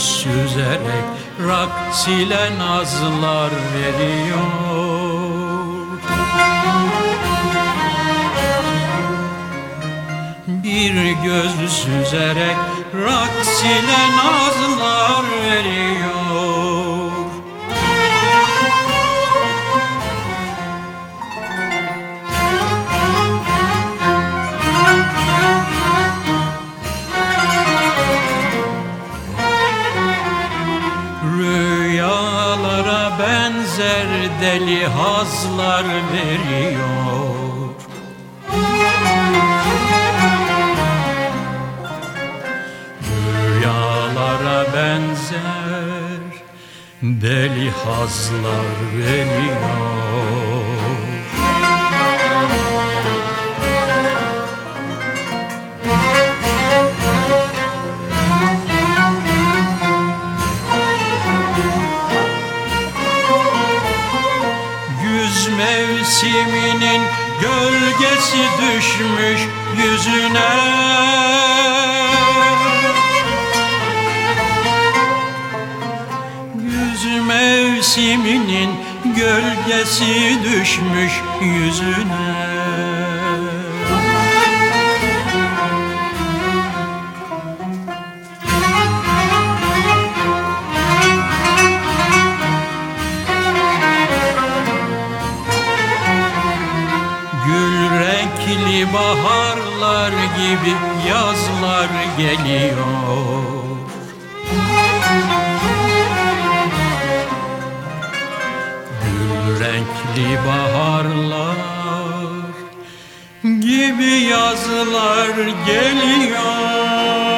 süzerek Raks ile nazlar veriyor. Bir göz süzerek Raks ile nazlar veriyor. Deli hazlar veriyor. Rüyalara benzer deli hazlar veriyor gölgesi düşmüş yüzüne. Güz mevsiminin gölgesi düşmüş yüzüne baharlar gibi yazlar geliyor. Gül renkli baharlar gibi yazlar geliyor